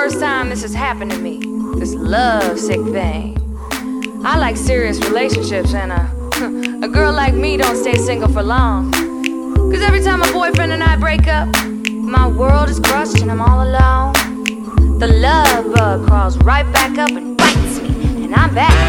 First time this has happened to me. This love sick thing. I like serious relationships, and uh, a, a girl like me don't stay single for long. Cause every time my boyfriend and I break up, my world is crushed and I'm all alone. The love bug crawls right back up and bites me, and I'm back.